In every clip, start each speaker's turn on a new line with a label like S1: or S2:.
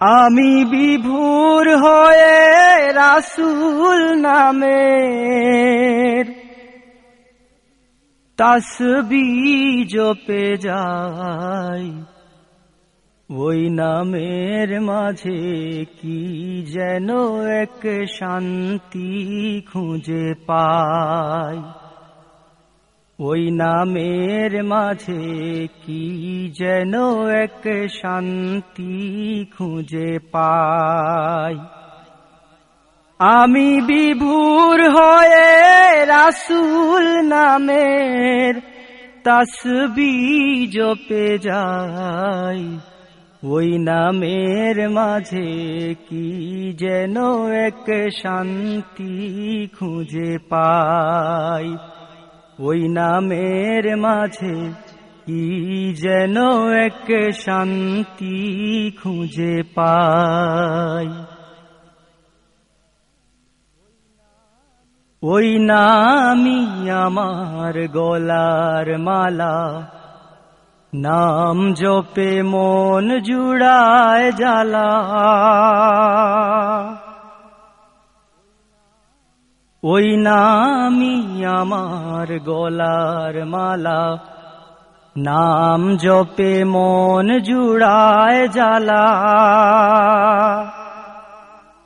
S1: আমি বিভুর হয়ে রাসুল নামের তসবি জপে যাই। ওই নামের মাঝে কি যেন এক শান্তি খুঁজে পাই। ওই নামের মাঝে কি যেন এক শান্তি খুঁজে পাই। আমি বিভুর হয়ে রাসুল নামের তসবি জপে যাই। ওই নামের মাঝে কি যেন এক শান্তি খুঁজে পাই। ওই নামের মাঝে কি যেন এক শান্তি খুঁজে পাই। ওই নামি আমার গলার মালা, নাম জপে মন জুড়ায় জ্বালা। ওই নামি আমার গলার মালা। নাম জপে মন জুড়ায় জ্বালা।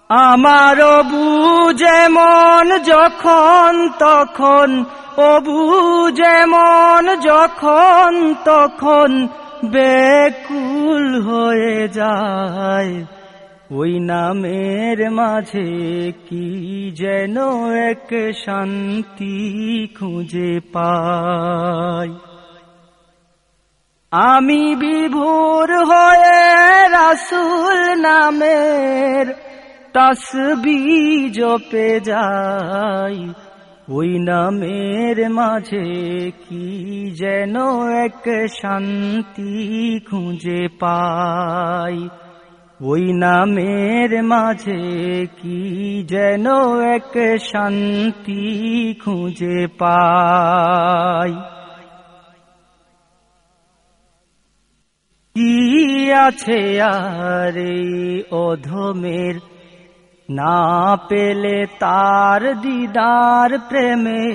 S1: আমারও বুঝে মন যখন তখন, ও বুঝে মন যখন তখন বেকুল হয়ে যায়। ওই নামের মাঝে কি যেন এক শান্তি খুঁজে পাই। আমি বিভোর হয়ে রাসুল নামের তসবি জপে যাই। ওই নামের মাঝে কি যেন এক শান্তি খুঁজে পাই। ওই নামের মাঝে কি যেন এক শান্তি খুঁজে পাই। কি আছে আর অধমের? না পেলে তার দিদার প্রেমে।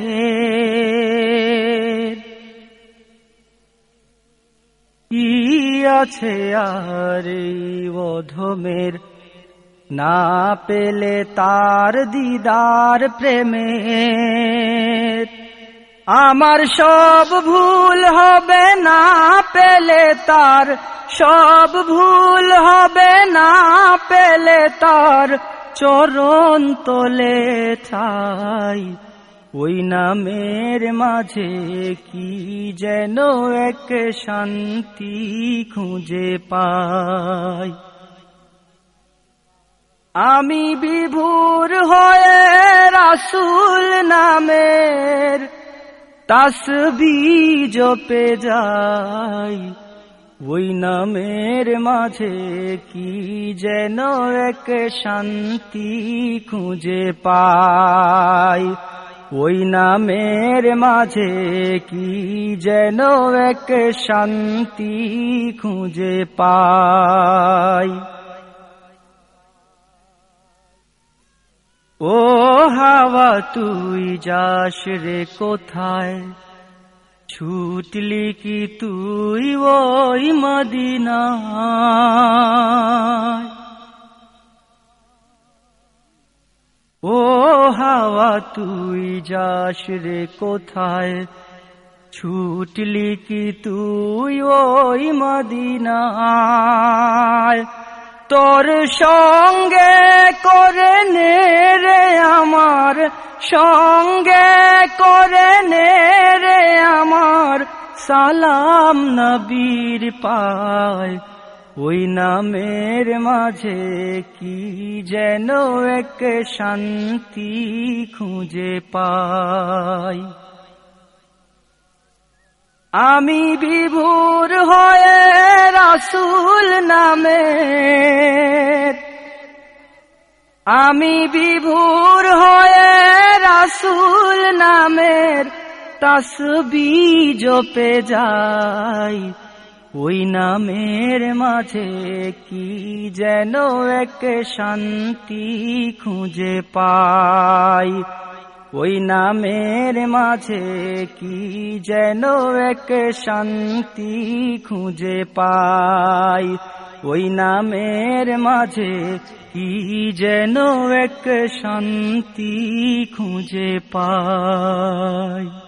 S1: কি আছে আর অধমের না পেলে তার দিদার প্রেমে আমার সব ভুল হবে না পেলে তার, সব ভুল হবে না পেলে তার। চরণ তোলে ঠাই ওই নামের মাঝে কি যেন এক শান্তি খুঁজে পাই। আমি বিভুর হয়ে রাসুল নামের তাসবি জপে যাই। ওই নামের মাঝে কি যেন এক শান্তি খুঁজে পাই। ওই নামের মাঝে কি যেন এক শান্তি খুঁজে পাই। ও হাওয়া, তুই যাস রে কোথায়? ছুটলি কি তুই ওই মদিনা ও হাওয়া তুই যাস রে কোথায়? ছুটলি কি তুই ওই মদিনায়? তোর সঙ্গে করে নে রে আমার, সঙ্গে করে নে রে আমার। সালাম নবীর পায়। ওই নামের মাঝে কি যেন এক শান্তি খুঁজে পাই। আমি বিভুর হয়ে রাসুল নামের। আমি বিভুর হয়ে রাসুল নামের তসবি জপে যাই। ওই নামের মাঝে কি যেন এক শান্তি খুঁজে পাই? ওই নামের মাঝে কি যেন এক শান্তি খুঁজে পাই? ওই নামের মাঝে কি যেন এক শান্তি খুঁজে পাই?